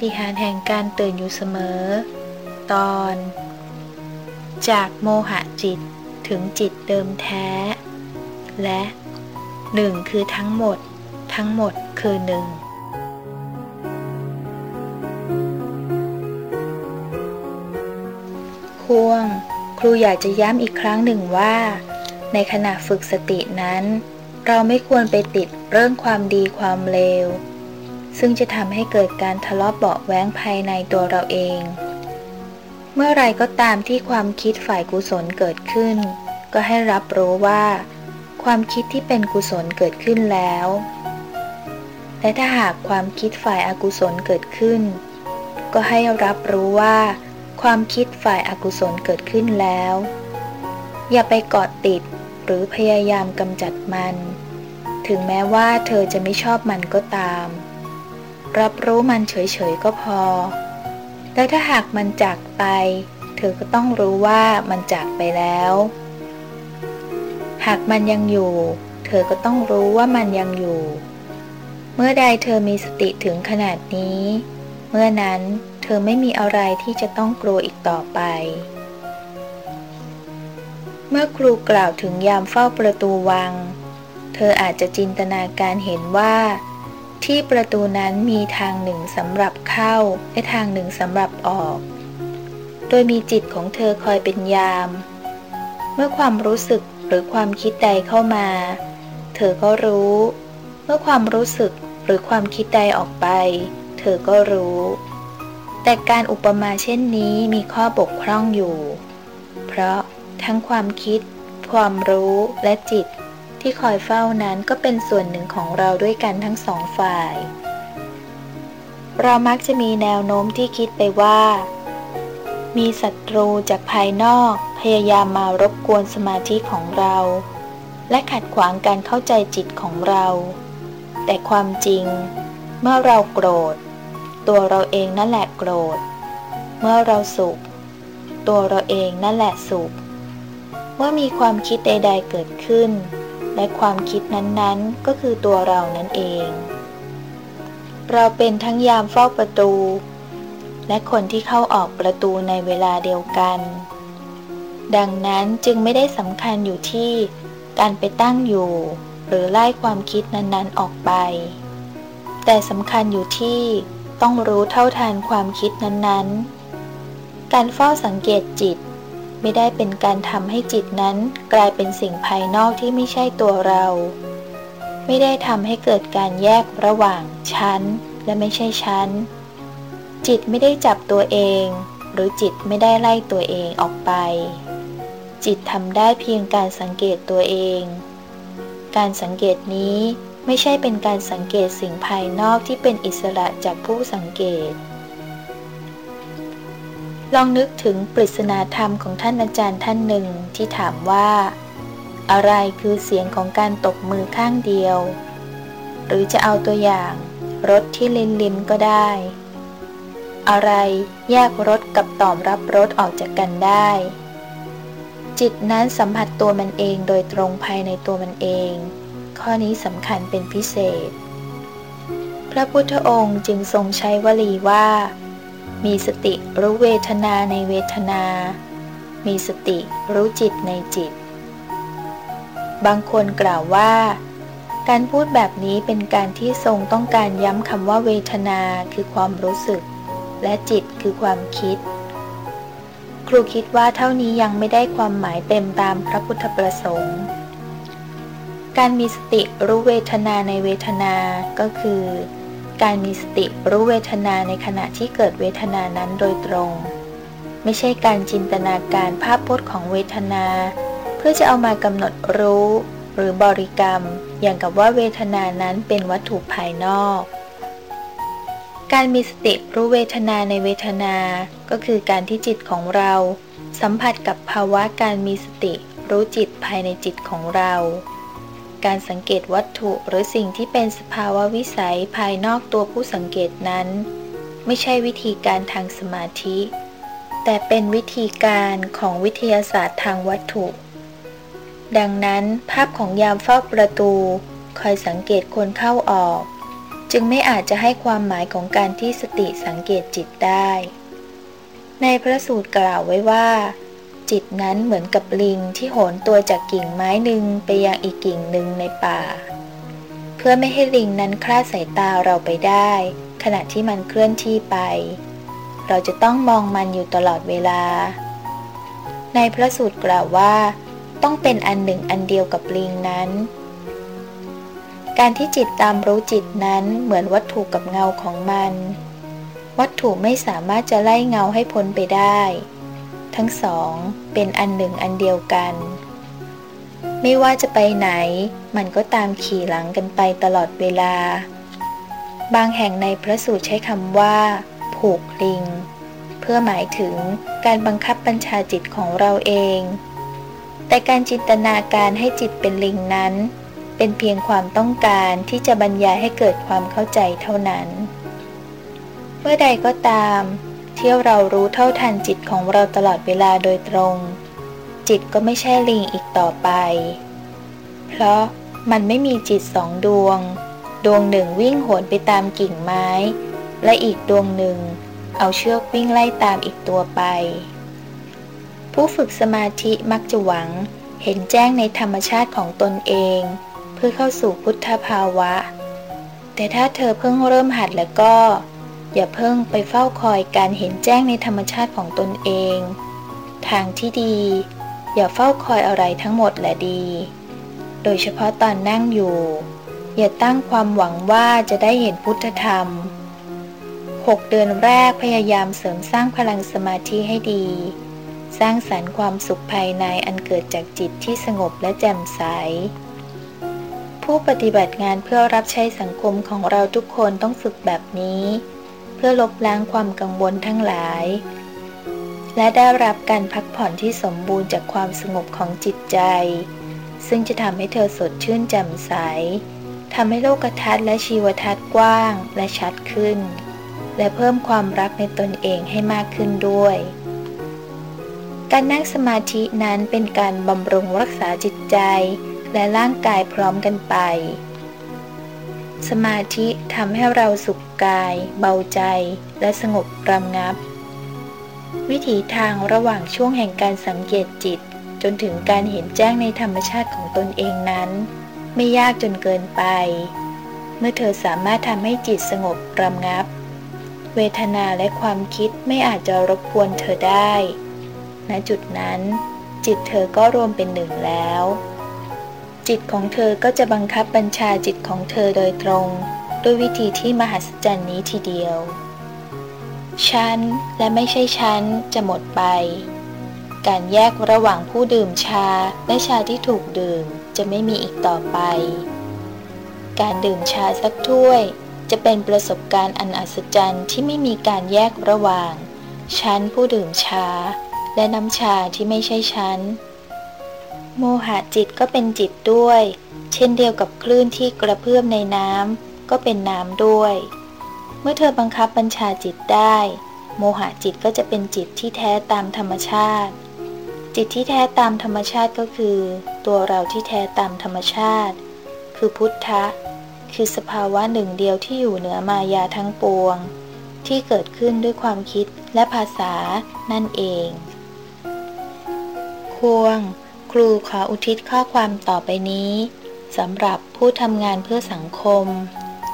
ฏิหารแห่งการตื่นอยู่เสมอ ตอน จากโมหะจิตถึงจิตเดิมแท้ และหนึ่งคือทั้งหมด ทั้งหมดคือหนึ่งพ่วง ครูอยากจะย้ำอีกครั้งหนึ่งว่า ในขณะฝึกสตินั้น เราไม่ควรไปติดเรื่องความดีความเลว ซึ่งจะทำให้เกิดการทะเลาะเบาแว้งภายในตัวเราเอง เมื่อไรก็ตามที่ความคิดฝ่ายกุศลเกิดขึ้น ก็ให้รับรู้ว่า ความคิดที่เป็นกุศลเกิดขึ้นแล้ว และถ้าหากความคิดฝ่ายอากุศลเกิดขึ้น ก็ให้รับรู้ว่า ความคิดฝ่ายอากุศลเกิดขึ้นแล้ว อย่าไปเกาะติดหรือพยายามกำจัดมัน ถึงแม้ว่าเธอจะไม่ชอบมันก็ตาม รับรู้มันเฉยๆก็พอ และถ้าหากมันจากไป เธอก็ต้องรู้ว่ามันจากไปแล้ว หากมันยังอยู่ เธอก็ต้องรู้ว่ามันยังอยู่ เมื่อใดเธอมีสติถึงขนาดนี้ เมื่อนั้นเธอไม่มีอะไรที่จะต้องกลัวอีกต่อไป เมื่อครูกล่าวถึงยามเฝ้าประตูวัง เธออาจจะจินตนาการเห็นว่า ที่ประตูนั้นมีทางหนึ่งสำหรับเข้า และทางหนึ่งสำหรับออก โดยมีจิตของเธอคอยเป็นยาม เมื่อความรู้สึกหรือความคิดใดเข้ามา เธอก็รู้ เมื่อความรู้สึกหรือความคิดใดออกไป เธอก็รู้ แต่การอุปมาเช่นนี้มีข้อบกพร่องอยู่ เพราะทั้งความคิด ความรู้และจิต ที่คอยเฝ้านั้นก็เป็นส่วนหนึ่งของเราด้วยกันทั้งสองฝ่าย เรามักจะมีแนวโน้มที่คิดไปว่า มีศัตรูจากภายนอกพยายามมารบกวนสมาธิของเรา และขัดขวางการเข้าใจจิตของเรา แต่ความจริง เมื่อเราโกรธ ตัวเราเองนั่นแหละโกรธ เมื่อเราสุข ตัวเราเองนั่นแหละสุขเมื่อมีความคิดใด ๆ เกิดขึ้น และความคิดนั้นๆ ก็คือตัวเรานั่นเอง เราเป็นทั้งยามเฝ้าประตู และคนที่เข้าออกประตูในเวลาเดียวกัน ดังนั้นจึงไม่ได้สำคัญอยู่ที่การไปตั้งอยู่ หรือไล่ความคิดนั้นๆออกไป แต่สำคัญอยู่ที่ต้องรู้เท่าทันความคิดนั้นๆ การเฝ้าสังเกตจิต ไม่ได้เป็นการทำให้จิตนั้นกลายเป็นสิ่งภายนอกที่ไม่ใช่ตัวเรา ไม่ได้ทำให้เกิดการแยกระหว่างฉันและไม่ใช่ฉันจิตไม่ได้จับตัวเอง หรือจิตไม่ได้ไล่ตัวเองออกไป จิตทำได้เพียงการสังเกตตัวเอง การสังเกตนี้ไม่ใช่เป็นการสังเกตสิ่งภายนอกที่เป็นอิสระจากผู้สังเกต ลองนึกถึงปริศนาธรรมของท่านอาจารย์ท่านหนึ่งที่ถามว่า อะไรคือเสียงของการตกมือข้างเดียว หรือจะเอาตัวอย่างรถที่ลินลินก็ได้ อะไรแยกรถกับตอมรับรถออกจากกันได้ จิตนั้นสัมผัสตัวมันเองโดยตรงภายในตัวมันเอง ข้อนี้สำคัญเป็นพิเศษ พระพุทธองค์จึงทรงใช้วลีว่า มีสติรู้เวทนาในเวทนา มีสติรู้จิตในจิต บางคนกล่าวว่า การพูดแบบนี้เป็นการที่ทรงต้องการย้ำคำว่าเวทนาคือความรู้สึก และจิตคือความคิด ครูคิดว่าเท่านี้ยังไม่ได้ความหมายเต็มตามพระพุทธประสงค์ การมีสติรู้เวทนาในเวทนาก็คือ การมีสติรู้เวทนาในขณะที่เกิดเวทนานั้นโดยตรง ไม่ใช่การจินตนาการภาพพจน์ของเวทนา เพื่อจะเอามากำหนดรู้ หรือบริกรรม อย่างกับว่าเวทนานั้นเป็นวัตถุภายนอก การมีสติรู้เวทนาในเวทนา ก็คือการที่จิตของเรา สัมผัสกับภาวะการมีสติรู้จิตภายในจิตของเรา การสังเกตวัตถุหรือสิ่งที่เป็นสภาวะวิสัยภายนอกตัวผู้สังเกตนั้น ไม่ใช่วิธีการทางสมาธิ แต่เป็นวิธีการของวิทยาศาสตร์ทางวัตถุ ดังนั้นภาพของยามเฝ้าประตู คอยสังเกตคนเข้าออก จึงไม่อาจจะให้ความหมายของการที่สติสังเกตจิตได้ ในพระสูตรกล่าวไว้ว่า จิตนั้นเหมือนกับลิงที่โหนตัวจากกิ่งไม้หนึ่งไปยังอีกกิ่งหนึ่งในป่า เพื่อไม่ให้ลิงนั้นคลาดสายตาเราไปได้ ขณะที่มันเคลื่อนที่ไป เราจะต้องมองมันอยู่ตลอดเวลา ในพระสูตรกล่าวว่า ต้องเป็นอันหนึ่งอันเดียวกับลิงนั้น การที่จิตตามรู้จิตนั้นเหมือนวัตถุกับเงาของมัน วัตถุไม่สามารถจะไล่เงาให้พ้นไปได้ ทั้งสองเป็นอันหนึ่งอันเดียวกัน ไม่ว่าจะไปไหน มันก็ตามขี่หลังกันไปตลอดเวลา บางแห่งในพระสูตรใช้คำว่า ผูกลิง เพื่อหมายถึงการบังคับบัญชาจิตของเราเอง แต่การจินตนาการให้จิตเป็นลิงนั้น เป็นเพียงความต้องการที่จะบรรยายให้เกิดความเข้าใจเท่านั้น เมื่อใดก็ตาม ที่เรารู้เท่าทันจิตของเราตลอดเวลาโดยตรง จิตก็ไม่ใช่ลิงอีกต่อไป เพราะมันไม่มีจิตสองดวง ดวงหนึ่งวิ่งโหนไปตามกิ่งไม้ และอีกดวงหนึ่ง เอาเชือกวิ่งไล่ตามอีกตัวไป ผู้ฝึกสมาธิมักจะหวังเห็นแจ้งในธรรมชาติของตนเอง เพื่อเข้าสู่พุทธภาวะ แต่ถ้าเธอเพิ่งเริ่มหัดแล้วก็ อย่าเพิ่งไปเฝ้าคอยการเห็นแจ้งในธรรมชาติของตนเอง ทางที่ดี อย่าเฝ้าคอยอะไรทั้งหมดแหละดี โดยเฉพาะตอนนั่งอยู่ อย่าตั้งความหวังว่าจะได้เห็นพุทธธรรม 6 เดือนแรกพยายามเสริมสร้างพลังสมาธิให้ดี สร้างสรรค์ความสุขภายในอันเกิดจากจิตที่สงบและแจ่มใสผู้ปฏิบัติงานเพื่อรับใช้สังคมของเราทุกคนต้องฝึกแบบนี้ พื่อลบล้างความกังวลทั้งหลาย และได้รับการพักผ่อนที่สมบูรณ์จากความสงบของจิตใจ ซึ่งจะทำให้เธอสดชื่นแจ่มใสทำให้โลกทัศน์และชีวทัศน์กว้างและชัดขึ้น และเพิ่มความรักในตนเองให้มากขึ้นด้วย การนั่งสมาธินั้นเป็นการบำรุงรักษาจิตใจและร่างกายพร้อมกันไป สมาธิทำให้เราสุขกาย เบาใจ และสงบรำงับ วิถีทางระหว่างช่วงแห่งการสังเกตจิต จนถึงการเห็นแจ้งในธรรมชาติของตนเองนั้น ไม่ยากจนเกินไป เมื่อเธอสามารถทำให้จิตสงบรำงับ เวทนาและความคิดไม่อาจจะรบกวนเธอได้ ณจุดนั้น จิตเธอก็รวมเป็นหนึ่งแล้ว จิตของเธอก็จะบังคับบัญชาจิตของเธอโดยตรง ด้วยวิธีที่มหัศจรรย์นี้ทีเดียว ฉันและไม่ใช่ฉันจะหมดไป การแยกระหว่างผู้ดื่มชาและชาที่ถูกดื่มจะไม่มีอีกต่อไป การดื่มชาสักถ้วย จะเป็นประสบการณ์อันอัศจรรย์ที่ไม่มีการแยกระหว่าง ฉันผู้ดื่มชา และน้ำชาที่ไม่ใช่ฉัน โมหะจิตก็เป็นจิตด้วย เช่นเดียวกับคลื่นที่กระเพื่อมในน้ำก็เป็นน้ำด้วย เมื่อเธอบังคับบัญชาจิตได้ โมหะจิตก็จะเป็นจิตที่แท้ตามธรรมชาติ จิตที่แท้ตามธรรมชาติก็คือ ตัวเราที่แท้ตามธรรมชาติ คือพุทธะ คือสภาวะหนึ่งเดียวที่อยู่เหนือมายาทั้งปวง ที่เกิดขึ้นด้วยความคิดและภาษานั่นเอง ควง ครูขออุทิศข้อความต่อไปนี้สำหรับผู้ทำงานเพื่อสังคม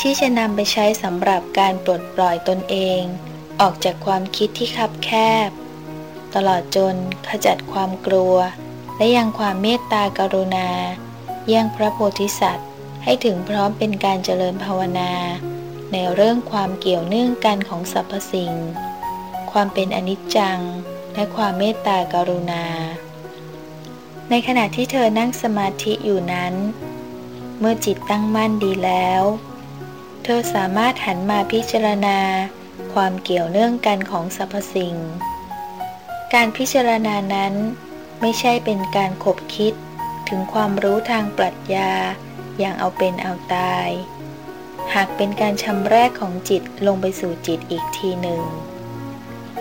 ที่จะนำไปใช้สำหรับการปลดปล่อยตนเอง ออกจากความคิดที่คับแคบ ตลอดจนขจัดความกลัว และยังความเมตตากรุณา เยี่ยงพระโพธิสัตว์ ให้ถึงพร้อมเป็นการเจริญภาวนา ในเรื่องความเกี่ยวเนื่องกันของสรรพสิ่ง ความเป็นอนิจจัง และความเมตตากรุณา ในขณะที่เธอนั่งสมาธิอยู่นั้น เมื่อจิตตั้งมั่นดีแล้ว เธอสามารถหันมาพิจารณา ความเกี่ยวเนื่องกันของสรรพสิ่ง การพิจารณานั้นไม่ใช่เป็นการขบคิดถึงความรู้ทางปรัชญาอย่างเอาเป็นเอาตาย หากเป็นการชำแรกของจิตลงไปสู่จิตอีกทีหนึ่ง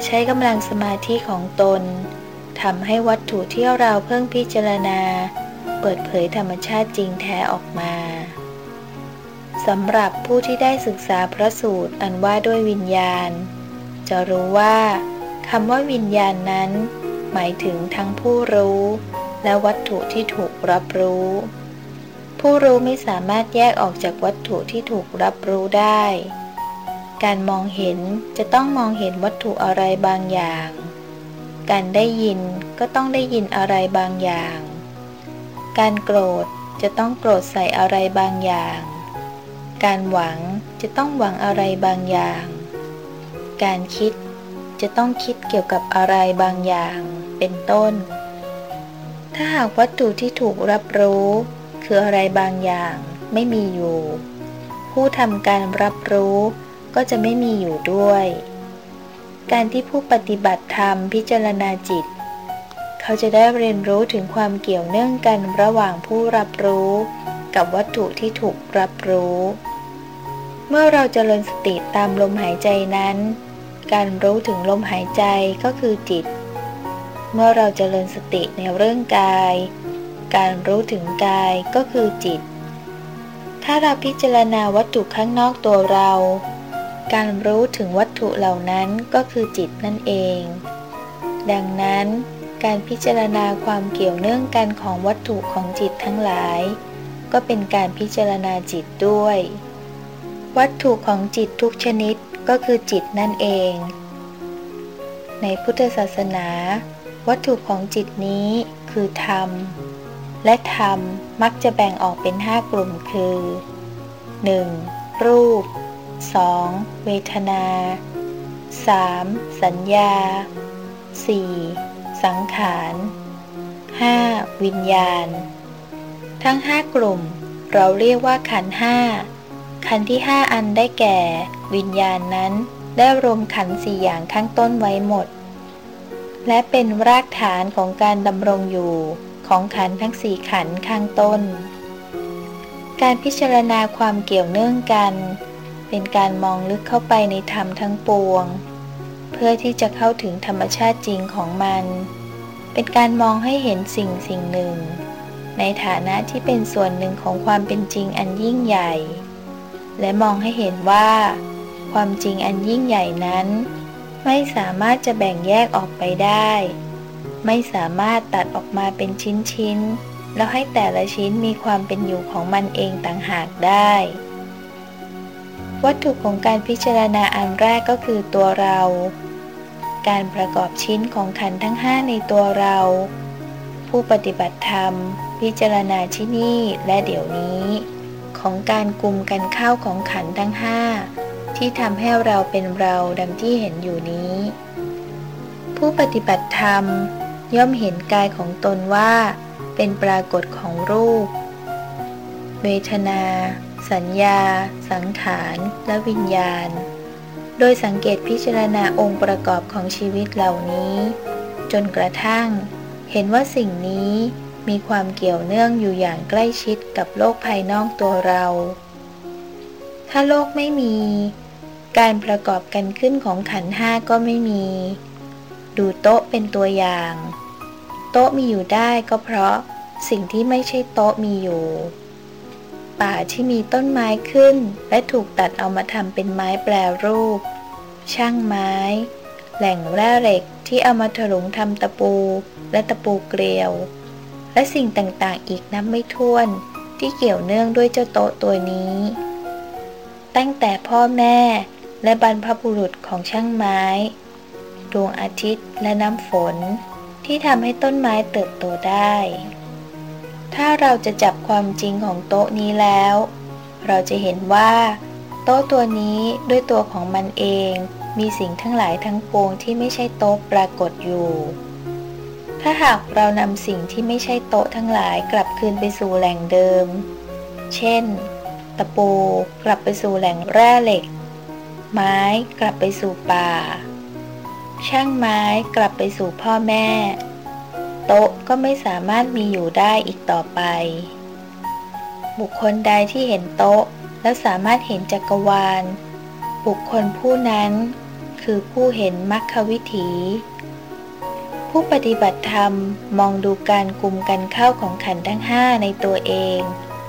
ใช้กำลังสมาธิของตน ทำให้วัตถุที่เราเพิ่งพิจารณา เปิดเผยธรรมชาติจริงแท้ออกมาสำหรับผู้ที่ได้ศึกษาพระสูตรอันว่าด้วยวิญญาณ จะรู้ว่าคำว่าวิญญาณนั้น หมายถึงทั้งผู้รู้ และวัตถุที่ถูกรับรู้ ผู้รู้ไม่สามารถแยกออกจากวัตถุที่ถูกรับรู้ได้ การมองเห็นจะต้องมองเห็นวัตถุอะไรบางอย่าง การได้ยินก็ต้องได้ยินอะไรบางอย่าง การโกรธจะต้องโกรธใส่อะไรบางอย่าง การหวังจะต้องหวังอะไรบางอย่าง การคิดจะต้องคิดเกี่ยวกับอะไรบางอย่าง เป็นต้น ถ้าหากวัตถุที่ถูกรับรู้ คืออะไรบางอย่างไม่มีอยู่ ผู้ทำการรับรู้ก็จะไม่มีอยู่ด้วย การที่ผู้ปฏิบัติธรรมพิจารณาจิต เขาจะได้เรียนรู้ถึงความเกี่ยวเนื่องกันระหว่างผู้รับรู้ กับวัตถุที่ถูกรับรู้ เมื่อเราจเจริญสติตามลมหายใจนั้น การรู้ถึงลมหายใจก็คือจิต เมื่อเราจเจริญสติในเรื่องกาย การรู้ถึงกายก็คือจิต ถ้าเราพิจารณาวัตถุข้างนอกตัวเรา การรู้ถึงวัตถุเหล่านั้นก็คือจิตนั่นเอง ดังนั้น การพิจารณาความเกี่ยวเนื่องกันของวัตถุของจิตทั้งหลาย ก็เป็นการพิจารณาจิตด้วย วัตถุของจิตทุกชนิดก็คือจิตนั่นเอง ในพุทธศาสนา วัตถุของจิตนี้คือธรรม และธรรมมักจะแบ่งออกเป็นห้ากลุ่มคือ 1. รูป 2. เวทนา 3. สัญญา 4. สังขาร 5. วิญญาณ ทั้งห้ากลุ่ม เราเรียกว่าขันห้าขันที่ห้าอันได้แก่ วิญญาณนั้นได้รวมขันสี่อย่างข้างต้นไว้หมด และเป็นรากฐานของการดำรงอยู่ของขันทั้งสี่ขันข้างต้น การพิจารณาความเกี่ยวเนื่องกัน เป็นการมองลึกเข้าไปในธรรมทั้งปวง เพื่อที่จะเข้าถึงธรรมชาติจริงของมัน เป็นการมองให้เห็นสิ่งสิ่งหนึ่ง ในฐานะที่เป็นส่วนหนึ่งของความเป็นจริงอันยิ่งใหญ่ และมองให้เห็นว่า ความจริงอันยิ่งใหญ่นั้น ไม่สามารถจะแบ่งแยกออกไปได้ ไม่สามารถตัดออกมาเป็นชิ้นๆแล้วให้แต่ละชิ้นมีความเป็นอยู่ของมันเองต่างหากได้ วัตถุของการพิจารณาอันแรกก็คือตัวเรา การประกอบชิ้นของขันทั้งห้าในตัวเรา ผู้ปฏิบัติธรรม พิจารณาที่นี่และเดี๋ยวนี้ ของการกลุ่มกันเข้าของขันทั้งห้าที่ทำให้เราเป็นเราดังที่เห็นอยู่นี้ ผู้ปฏิบัติธรรมย่อมเห็นกายของตนว่า เป็นปรากฏของรูป เวทนา สัญญา สังขารและวิญญาณ โดยสังเกตพิจารณาองค์ประกอบของชีวิตเหล่านี้ จนกระทั่ง เห็นว่าสิ่งนี้มีความเกี่ยวเนื่องอยู่อย่างใกล้ชิดกับโลกภายนอกตัวเรา ถ้าโลกไม่มี การประกอบกันขึ้นของขันห้าก็ไม่มี ดูโต๊ะเป็นตัวอย่าง โต๊ะมีอยู่ได้ก็เพราะสิ่งที่ไม่ใช่โต๊ะมีอยู่ ป่าที่มีต้นไม้ขึ้น และถูกตัดเอามาทำเป็นไม้แปรรูป ช่างไม้ แหล่งแร่เหล็กที่เอามาถลุงทำตะปู และตะปูเกลียว และสิ่งต่างๆอีกนับไม่ถ้วนที่เกี่ยวเนื่องด้วยเจ้าโต๊ะตัวนี้ ตั้งแต่พ่อแม่และบรรพบุรุษของช่างไม้ ดวงอาทิตย์และน้ำฝน ที่ทำให้ต้นไม้เติบโตได้ ถ้าเราจะจับความจริงของโต๊ะนี้แล้ว เราจะเห็นว่า โต๊ะตัวนี้ด้วยตัวของมันเอง มีสิ่งทั้งหลายทั้งปวงที่ไม่ใช่โต๊ะปรากฏอยู่ ถ้าหากเรานำสิ่งที่ไม่ใช่โต๊ะทั้งหลายกลับคืนไปสู่แหล่งเดิม เช่น ตะปูกลับไปสู่แหล่งแร่เหล็ก ไม้กลับไปสู่ป่า ช่างไม้กลับไปสู่พ่อแม่ โต๊ะก็ไม่สามารถมีอยู่ได้อีกต่อไป บุคคลใดที่เห็นโต๊ะ แล้วสามารถเห็นจักรวาล บุคคลผู้นั้น คือผู้เห็นมรรควิถี ผู้ปฏิบัติธรรมมองดูการกลุ่มกันเข้าของขันทั้งห้าในตัวเอง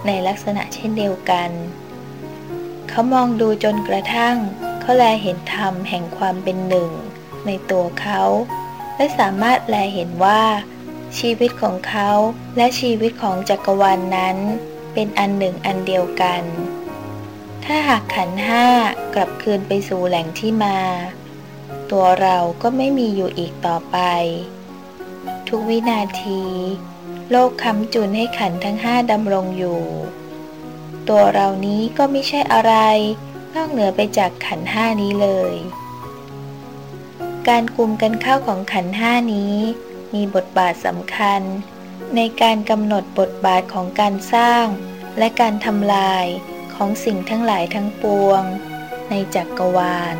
ในลักษณะเช่นเดียวกัน เขามองดูจนกระทั่งเขาแลเห็นธรรมแห่งความเป็นหนึ่ง ในตัวเขาและสามารถแลเห็นว่า ชีวิตของเขาและชีวิตของจักรวาลนนั้น เป็นอันหนึ่งอันเดียวกัน ถ้าหากขันห้ากลับคืนไปสู่แหล่งที่มา ตัวเราก็ไม่มีอยู่อีกต่อไป ทุกวินาที โลกคำจุนให้ขันทั้งห้าดำรงอยู่ ตัวเรานี้ก็ไม่ใช่อะไร นอกเหนือไปจากขันห้านี้เลย การกลุ่มกันเข้าของขันห้านี้ มีบทบาทสำคัญ ในการกำหนดบทบาทของการสร้าง และการทำลายของสิ่งทั้งหลายทั้งปวง ในจักกรวาล